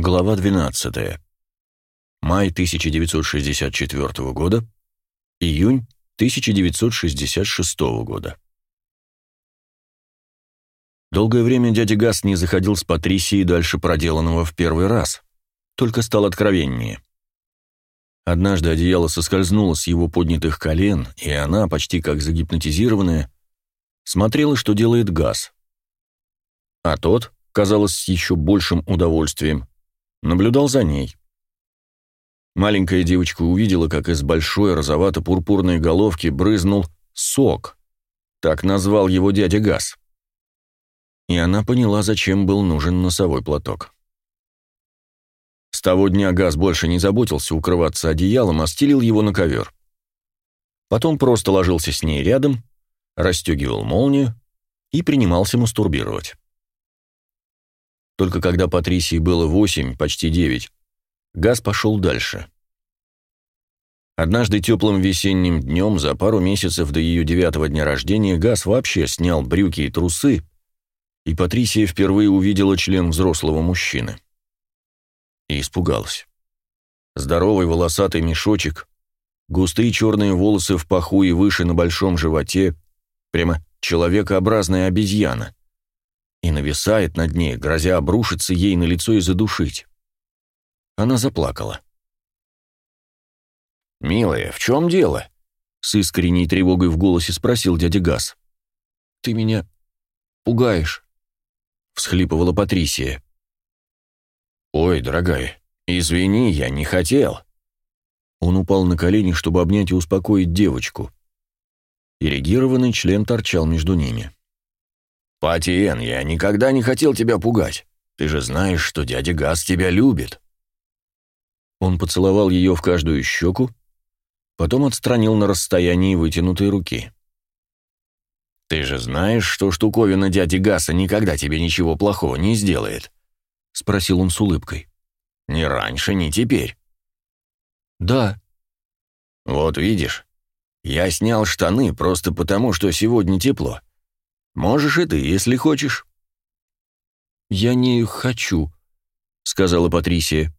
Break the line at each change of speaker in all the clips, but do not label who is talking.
Глава 12. Май 1964 года. Июнь 1966 года. Долгое время дядя Гас не заходил с Патрисией дальше проделанного в первый раз, только стал откровеннее. Однажды одеяло соскользнуло с его поднятых колен, и она, почти как загипнотизированная, смотрела, что делает Гас. А тот, казалось, с еще большим удовольствием, наблюдал за ней. Маленькая девочка увидела, как из большой розовато-пурпурной головки брызнул сок. Так назвал его дядя Газ. И она поняла, зачем был нужен носовой платок. С того дня Газ больше не заботился укрываться одеялом, а стелил его на ковер. Потом просто ложился с ней рядом, расстегивал молнию и принимался мастурбировать. Только когда Патрисии было восемь, почти девять, Газ пошел дальше. Однажды теплым весенним днем, за пару месяцев до ее девятого дня рождения, Газ вообще снял брюки и трусы, и Патрисия впервые увидела член взрослого мужчины. И испугалась. Здоровый волосатый мешочек, густые черные волосы в паху и выше на большом животе, прямо человекообразная обезьяна и нависает над ней, грозя обрушиться ей на лицо и задушить. Она заплакала. «Милая, в чем дело?» — с искренней тревогой в голосе спросил дядя Газ. «Ты меня пугаешь», — всхлипывала Патрисия. «Ой, дорогая, извини, я не хотел». Он упал на колени, чтобы обнять и успокоить девочку. Ирригированный член торчал между ними. «Патиен, я никогда не хотел тебя пугать. Ты же знаешь, что дядя Газ тебя любит». Он поцеловал ее в каждую щеку, потом отстранил на расстоянии вытянутой руки. «Ты же знаешь, что штуковина дяди Гаса никогда тебе ничего плохого не сделает?» — спросил он с улыбкой. «Ни раньше, ни теперь». «Да». «Вот видишь, я снял штаны просто потому, что сегодня тепло. Можешь и ты, если хочешь». «Я не хочу», — сказала Патрисия.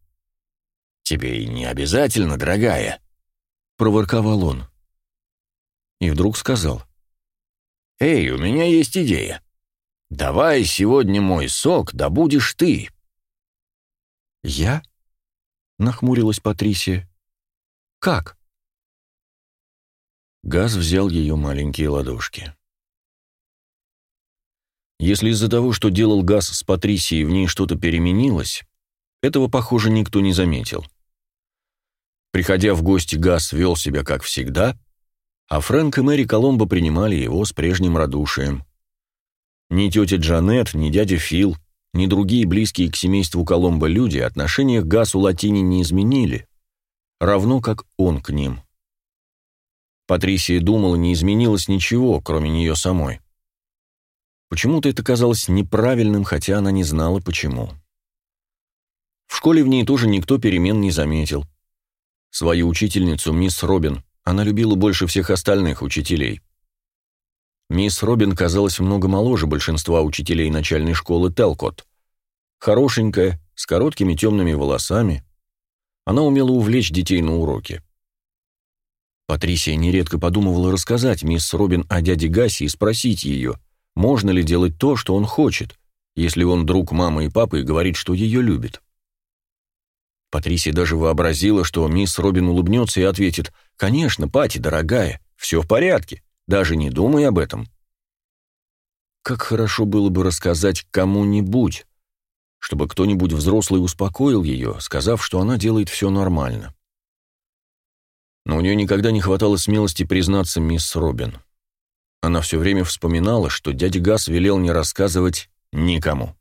«Тебе и не обязательно, дорогая», — проворковал он. И вдруг сказал. «Эй, у меня есть идея. Давай сегодня мой сок добудешь ты».
«Я?» — нахмурилась Патрисия. «Как?»
Газ взял ее маленькие ладошки. Если из-за того, что делал Газ с Патрисией, в ней что-то переменилось, этого, похоже, никто не заметил. Приходя в гости, Газ вел себя как всегда, а Фрэнк и Мэри Коломбо принимали его с прежним радушием. Ни тетя Джанет, ни дядя Фил, ни другие близкие к семейству Коломбо люди отношения к Гасу Латини не изменили, равно как он к ним. Патрисия думала, не изменилось ничего, кроме нее самой. Почему-то это казалось неправильным, хотя она не знала, почему. В школе в ней тоже никто перемен не заметил. Свою учительницу, мисс Робин, она любила больше всех остальных учителей. Мисс Робин казалась много моложе большинства учителей начальной школы Телкот. Хорошенькая, с короткими темными волосами. Она умела увлечь детей на уроке. Патрисия нередко подумывала рассказать мисс Робин о дяде Гасе и спросить ее – можно ли делать то, что он хочет, если он друг мамы и папы и говорит, что ее любит. Патрисия даже вообразила, что мисс Робин улыбнется и ответит «Конечно, Пати, дорогая, все в порядке, даже не думай об этом». Как хорошо было бы рассказать кому-нибудь, чтобы кто-нибудь взрослый успокоил ее, сказав, что она делает все нормально. Но у нее никогда не хватало смелости признаться мисс Робин. Она все время вспоминала, что дядя Гас велел не рассказывать никому.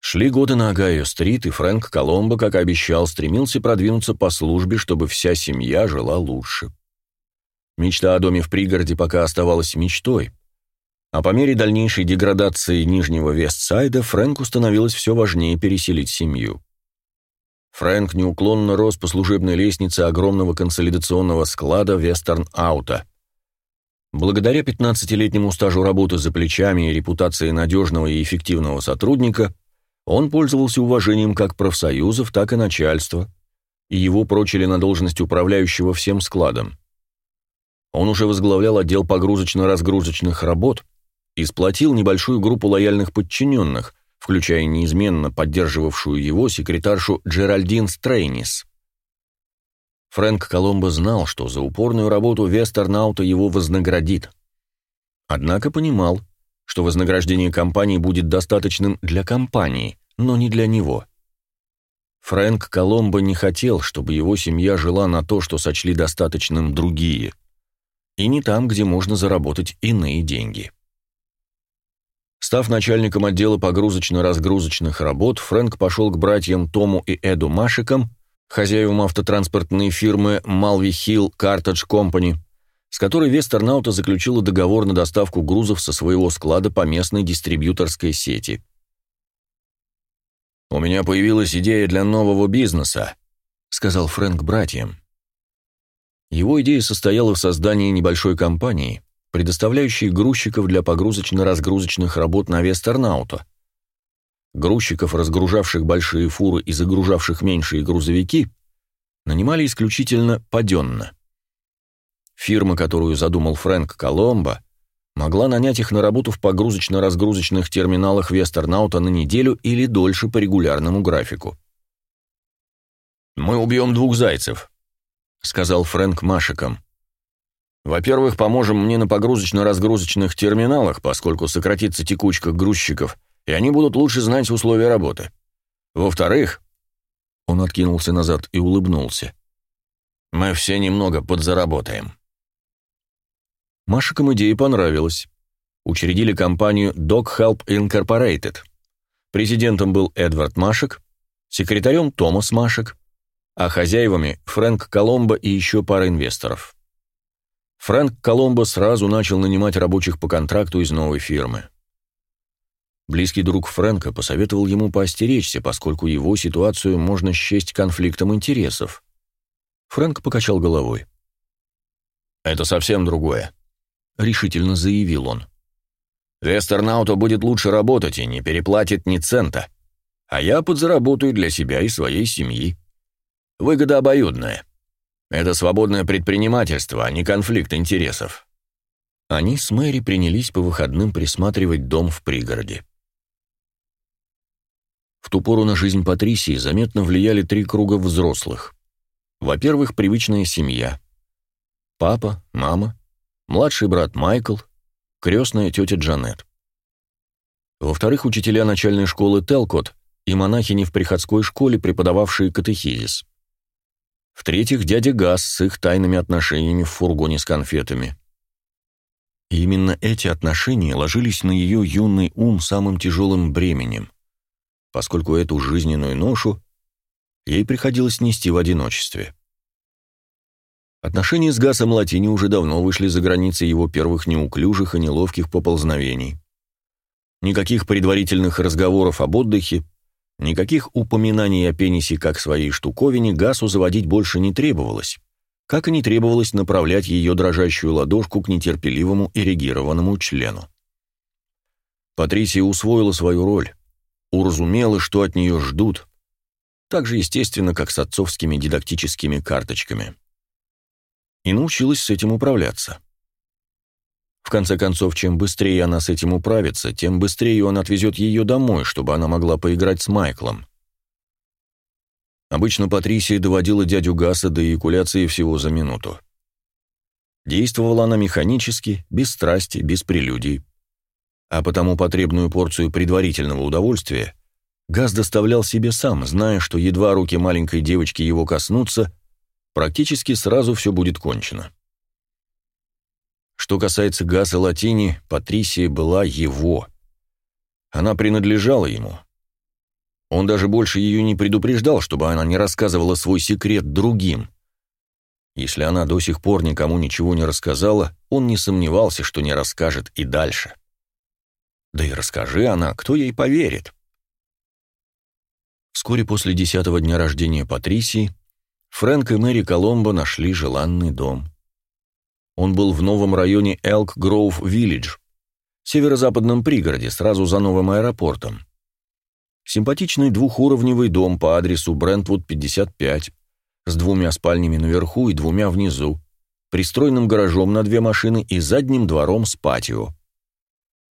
Шли годы на Агайо-стрит, и Фрэнк Коломбо, как обещал, стремился продвинуться по службе, чтобы вся семья жила лучше. Мечта о доме в пригороде пока оставалась мечтой, а по мере дальнейшей деградации Нижнего Вестсайда Фрэнку становилось все важнее переселить семью. Фрэнк неуклонно рос по служебной лестнице огромного консолидационного склада Вестерн-Аута, Благодаря 15-летнему стажу работы за плечами и репутации надежного и эффективного сотрудника, Он пользовался уважением как профсоюзов, так и начальства, и его прочили на должность управляющего всем складом. Он уже возглавлял отдел погрузочно-разгрузочных работ и сплотил небольшую группу лояльных подчиненных, включая неизменно поддерживавшую его секретаршу Джеральдин Стрейнис. Фрэнк Коломбо знал, что за упорную работу Вестернаута его вознаградит. Однако понимал, что вознаграждение компании будет достаточным для компании, но не для него. Фрэнк Коломбо не хотел, чтобы его семья жила на то, что сочли достаточным другие, и не там, где можно заработать иные деньги. Став начальником отдела погрузочно-разгрузочных работ, Фрэнк пошел к братьям Тому и Эду Машикам, хозяевам автотранспортной фирмы Malvi Hill Cartage Company, с которой Вестернаута заключила договор на доставку грузов со своего склада по местной дистрибьюторской сети. «У меня появилась идея для нового бизнеса», — сказал Фрэнк братьям. Его идея состояла в создании небольшой компании, предоставляющей грузчиков для погрузочно-разгрузочных работ на Вестернауто. Грузчиков, разгружавших большие фуры и загружавших меньшие грузовики, нанимали исключительно паденно. Фирма, которую задумал Фрэнк Коломбо, могла нанять их на работу в погрузочно-разгрузочных терминалах Вестернаута на неделю или дольше по регулярному графику. «Мы убьем двух зайцев», — сказал Фрэнк Машиком. «Во-первых, поможем мне на погрузочно-разгрузочных терминалах, поскольку сократится текучка грузчиков, и они будут лучше знать условия работы. Во-вторых...» Он откинулся назад и улыбнулся. «Мы все немного подзаработаем». Машикам идея понравилась. Учредили компанию Dog Help Incorporated. Президентом был Эдвард Машек, секретарем Томас Машек, а хозяевами Фрэнк Коломбо и еще пара инвесторов. Фрэнк Коломбо сразу начал нанимать рабочих по контракту из новой фирмы. Близкий друг Фрэнка посоветовал ему поостеречься, поскольку его ситуацию можно счесть конфликтом интересов. Фрэнк покачал головой. «Это совсем другое», — решительно заявил он. «Вестернауто будет лучше работать и не переплатит ни цента, а я подзаработаю для себя и своей семьи. Выгода обоюдная. Это свободное предпринимательство, а не конфликт интересов. Они с Мэри принялись по выходным присматривать дом в пригороде. В ту пору на жизнь Патрисии заметно влияли три круга взрослых. Во-первых, привычная семья. Папа, мама, младший брат Майкл, крестная тетя Джанет. Во-вторых, учителя начальной школы Телкот и монахини в приходской школе, преподававшие катехизис. В-третьих, дядя Газ с их тайными отношениями в фургоне с конфетами. И именно эти отношения ложились на ее юный ум самым тяжелым бременем, поскольку эту жизненную ношу ей приходилось нести в одиночестве. Отношения с Гасом Латини уже давно вышли за границы его первых неуклюжих и неловких поползновений. Никаких предварительных разговоров об отдыхе, Никаких упоминаний о пенисе как своей штуковине Гасу заводить больше не требовалось, как и не требовалось направлять ее дрожащую ладошку к нетерпеливому эрегированному члену. Патрисия усвоила свою роль, уразумела, что от нее ждут, так же естественно, как с отцовскими дидактическими карточками. И научилась с этим управляться. В конце концов, чем быстрее она с этим управится, тем быстрее он отвезет ее домой, чтобы она могла поиграть с Майклом. Обычно Патрисия доводила дядю Гаса до эякуляции всего за минуту. Действовала она механически, без страсти, без прелюдий. А потому потребную порцию предварительного удовольствия Газ доставлял себе сам, зная, что едва руки маленькой девочки его коснутся, практически сразу все будет кончено. Что касается Газа Латини, Патрисия была его. Она принадлежала ему. Он даже больше ее не предупреждал, чтобы она не рассказывала свой секрет другим. Если она до сих пор никому ничего не рассказала, он не сомневался, что не расскажет и дальше. Да и расскажи она, кто ей поверит? Вскоре после десятого дня рождения Патрисии Фрэнк и Мэри Коломбо нашли желанный дом. Он был в новом районе Элк Гроув Виллидж, северо-западном пригороде, сразу за новым аэропортом. Симпатичный двухуровневый дом по адресу Брентвуд, 55, с двумя спальнями наверху и двумя внизу, пристроенным гаражом на две машины и задним двором с патио.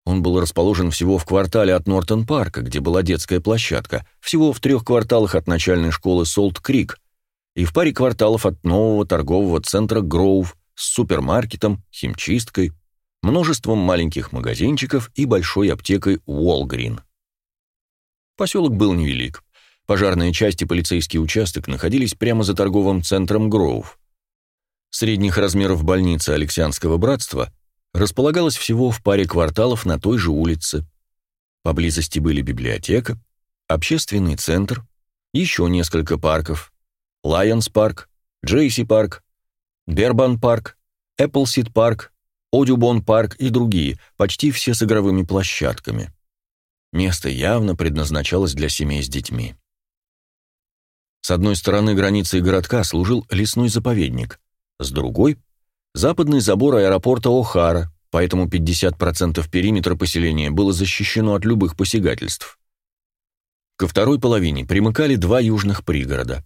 Он был расположен всего в квартале от Нортон-парка, где была детская площадка, всего в трех кварталах от начальной школы Солт-Крик и в паре кварталов от нового торгового центра Гроув с супермаркетом, химчисткой, множеством маленьких магазинчиков и большой аптекой Уолгрин. Поселок был невелик. Пожарная часть и полицейский участок находились прямо за торговым центром Гроув. Средних размеров больница Алексианского братства располагалась всего в паре кварталов на той же улице. Поблизости были библиотека, общественный центр, еще несколько парков, Лайонс парк, Джейси парк, Бербан парк, Эпплсид парк, Одюбон парк и другие, почти все с игровыми площадками. Место явно предназначалось для семей с детьми. С одной стороны границей городка служил лесной заповедник, с другой — западный забор аэропорта О'Хара, поэтому 50% периметра поселения было защищено от любых посягательств. Ко второй половине примыкали два южных пригорода.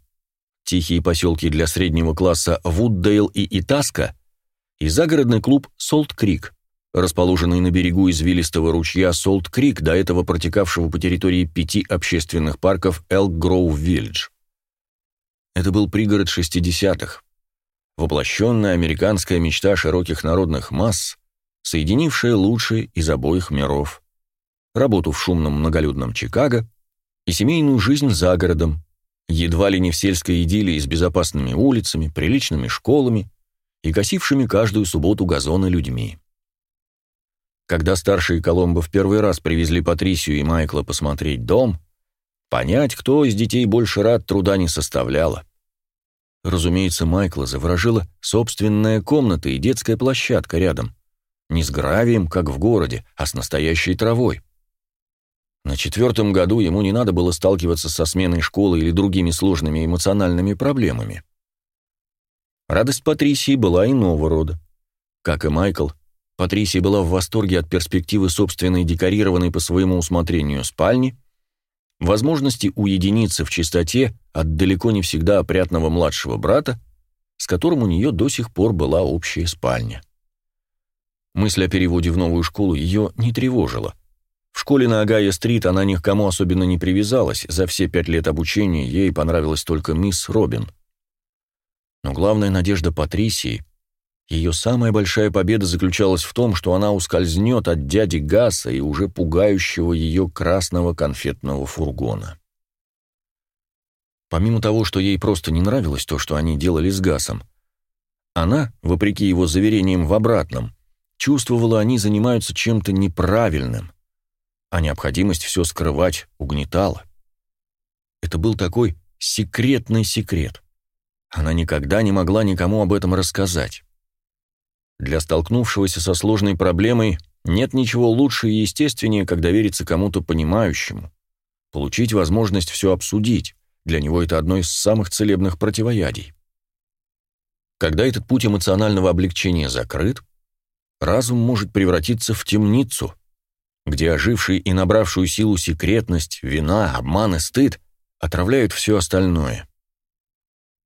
Тихие поселки для среднего класса Вуддейл и Итаска и загородный клуб Солт-Крик, расположенный на берегу извилистого ручья Солт-Крик, до этого протекавшего по территории пяти общественных парков Элк-Гроув-Виллидж. Это был пригород 60-х, воплощенная американская мечта широких народных масс, соединившая лучшие из обоих миров, работу в шумном многолюдном Чикаго и семейную жизнь за городом, едва ли не в сельской идиллии с безопасными улицами, приличными школами и косившими каждую субботу газоны людьми. Когда старшие Коломбо в первый раз привезли Патрисию и Майкла посмотреть дом, понять, кто из детей больше рад, труда не составляло. Разумеется, Майкла заворожила собственная комната и детская площадка рядом. Не с гравием, как в городе, а с настоящей травой. На четвертом году ему не надо было сталкиваться со сменой школы или другими сложными эмоциональными проблемами. Радость Патрисии была иного рода. Как и Майкл, Патрисия была в восторге от перспективы собственной декорированной по своему усмотрению спальни, возможности уединиться в чистоте от далеко не всегда опрятного младшего брата, с которым у нее до сих пор была общая спальня. Мысль о переводе в новую школу ее не тревожила. В школе на Агая-стрит она ни к кому особенно не привязалась, за все пять лет обучения ей понравилась только мисс Робин. Но главная надежда Патрисии, ее самая большая победа заключалась в том, что она ускользнет от дяди Гаса и уже пугающего ее красного конфетного фургона. Помимо того, что ей просто не нравилось то, что они делали с Гасом, она, вопреки его заверениям в обратном, чувствовала, они занимаются чем-то неправильным, а необходимость все скрывать угнетала. Это был такой секретный секрет. Она никогда не могла никому об этом рассказать. Для столкнувшегося со сложной проблемой нет ничего лучше и естественнее, как довериться кому-то понимающему, получить возможность все обсудить. Для него это одно из самых целебных противоядий. Когда этот путь эмоционального облегчения закрыт, разум может превратиться в темницу, где оживший и набравшую силу секретность, вина, обман и стыд отравляют все остальное.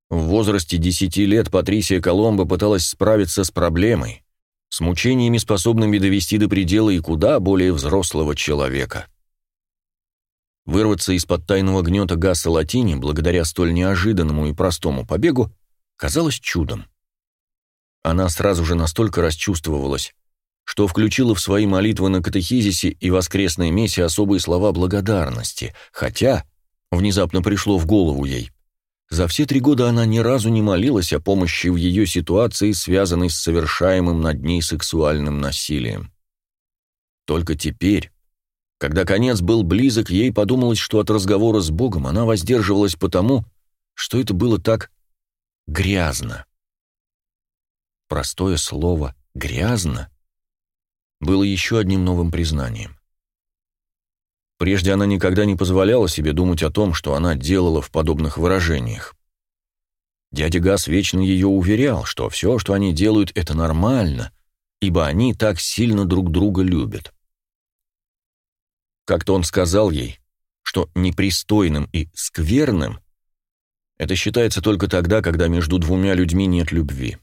В возрасте десяти лет Патрисия Коломбо пыталась справиться с проблемой, с мучениями, способными довести до предела и куда более взрослого человека. Вырваться из-под тайного гнета Гасса Латини, благодаря столь неожиданному и простому побегу, казалось чудом. Она сразу же настолько расчувствовалась, что включила в свои молитвы на катехизисе и воскресной мессе особые слова благодарности, хотя, внезапно пришло в голову ей, за все три года она ни разу не молилась о помощи в ее ситуации, связанной с совершаемым над ней сексуальным насилием. Только теперь, когда конец был близок, ей подумалось, что от разговора с Богом она воздерживалась потому, что это было так грязно. Простое слово «грязно» было еще одним новым признанием. Прежде она никогда не позволяла себе думать о том, что она делала в подобных выражениях. Дядя Газ вечно ее уверял, что все, что они делают, это нормально, ибо они так сильно друг друга любят. Как-то он сказал ей, что непристойным и скверным это считается только тогда, когда между двумя людьми нет любви.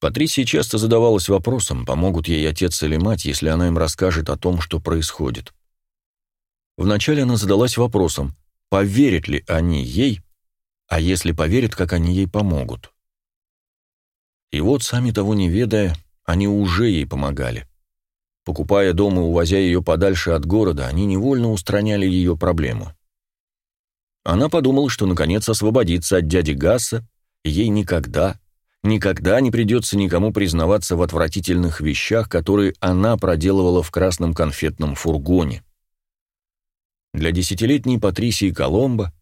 Патрисия часто задавалась вопросом, помогут ей отец или мать, если она им расскажет о том, что происходит. Вначале она задалась вопросом, поверят ли они ей, а если поверят, как они ей помогут. И вот, сами того не ведая, они уже ей помогали. Покупая дом и увозя ее подальше от города, они невольно устраняли ее проблему. Она подумала, что наконец освободится от дяди Гасса, ей никогда, никогда не придется никому признаваться в отвратительных вещах, которые она проделывала в красном конфетном фургоне. Для десятилетней Патрисии Коломбо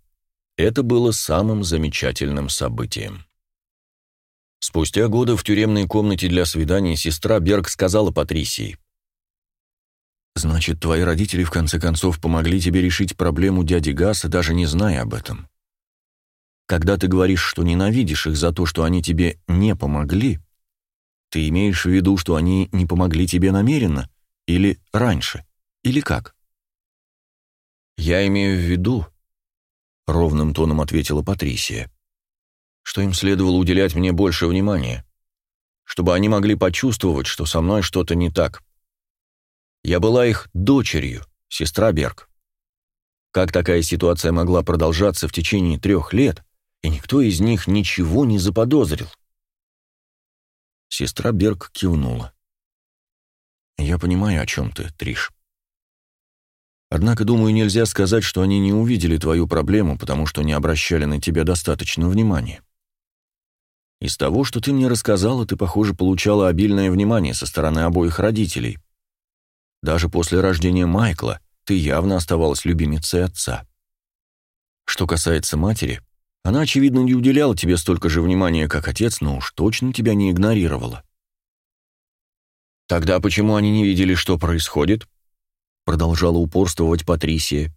это было самым замечательным событием. Спустя годы в тюремной комнате для свиданий сестра Берг сказала Патрисии, «Значит, твои родители в конце концов помогли тебе решить проблему дяди Гаса, даже не зная об этом. Когда ты говоришь, что ненавидишь их за то, что они тебе не помогли, ты имеешь в виду, что они не помогли тебе намеренно или раньше, или как?» «Я имею в виду», — ровным тоном ответила Патрисия, «что им следовало уделять мне больше внимания, чтобы они могли почувствовать, что со мной что-то не так. Я была их дочерью, сестра Берг. Как такая ситуация могла продолжаться в течение трех лет, и никто из них ничего не заподозрил?» Сестра Берг кивнула. «Я понимаю, о чем ты, Триш. Однако, думаю, нельзя сказать, что они не увидели твою проблему, потому что не обращали на тебя достаточно внимания. Из того, что ты мне рассказала, ты, похоже, получала обильное внимание со стороны обоих родителей. Даже после рождения Майкла ты явно оставалась любимицей отца. Что касается матери, она, очевидно, не уделяла тебе столько же внимания, как отец, но уж точно тебя не игнорировала. Тогда почему они не видели, что происходит? продолжала упорствовать Патрисия.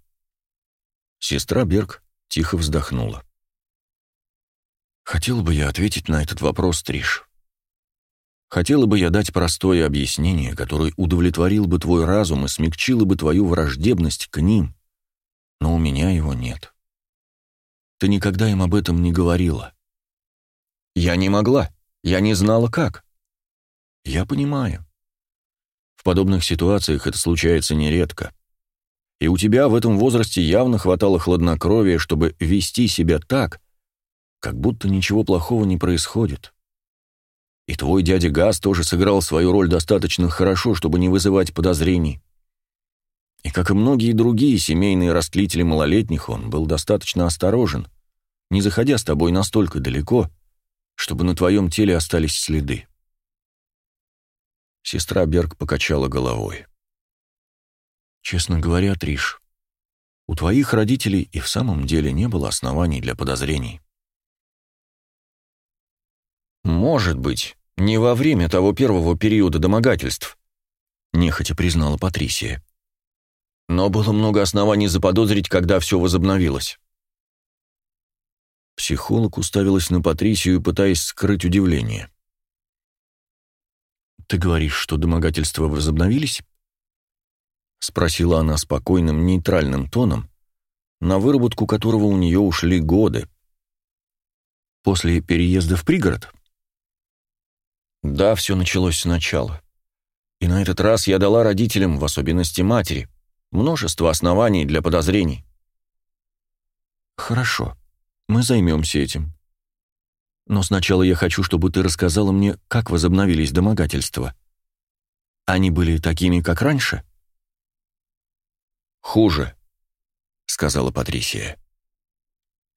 Сестра Берг тихо вздохнула. Хотел бы я ответить на этот вопрос, Триш. Хотела бы я дать простое объяснение, которое удовлетворил бы твой разум и смягчило бы твою враждебность к ним, но у меня его нет. Ты никогда им об этом не говорила. Я не могла, я не знала как. Я понимаю. В подобных ситуациях это случается нередко. И у тебя в этом возрасте явно хватало хладнокровия, чтобы вести себя так, как будто ничего плохого не происходит. И твой дядя Газ тоже сыграл свою роль достаточно хорошо, чтобы не вызывать подозрений. И как и многие другие семейные растлители малолетних, он был достаточно осторожен, не заходя с тобой настолько далеко, чтобы на твоем теле остались следы. Сестра Берг покачала головой. «Честно говоря, Триш, у твоих родителей и в самом деле не было оснований для подозрений». «Может быть, не во время того первого периода домогательств», нехотя признала Патрисия. «Но было много оснований заподозрить, когда все возобновилось». Психолог уставилась на Патрисию, пытаясь скрыть удивление. «Ты говоришь, что домогательства возобновились?» Спросила она спокойным, нейтральным тоном, на выработку которого у нее ушли годы. «После переезда в пригород?» «Да, все началось сначала. И на этот раз я дала родителям, в особенности матери, множество оснований для подозрений». «Хорошо, мы займемся этим», но сначала я хочу, чтобы ты рассказала мне, как возобновились домогательства. Они были такими, как раньше? Хуже, сказала Патрисия.